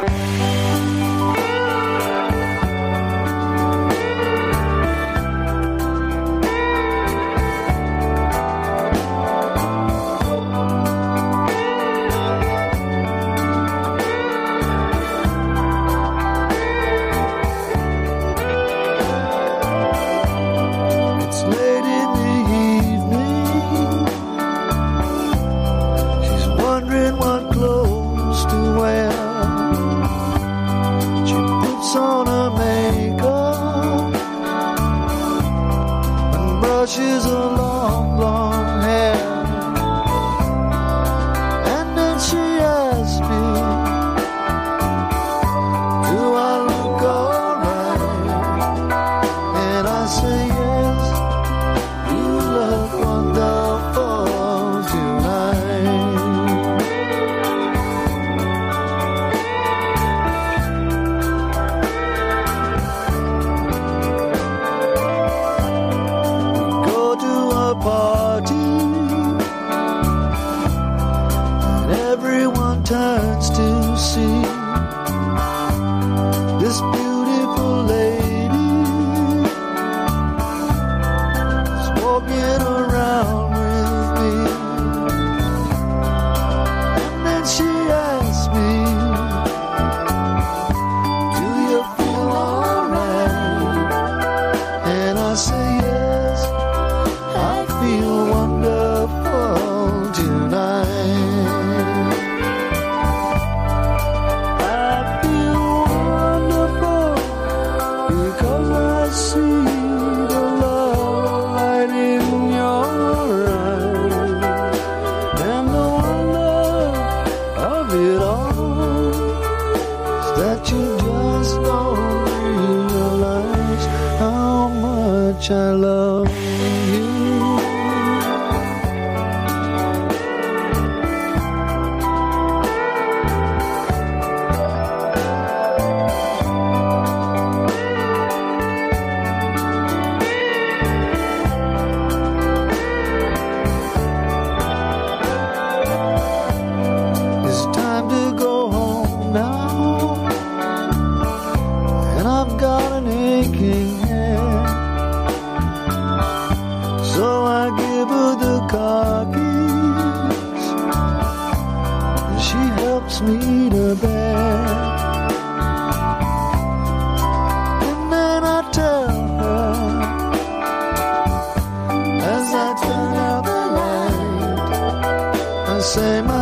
Bye. touches of quiero much I love you. It's time to go home now, and I've got an aching same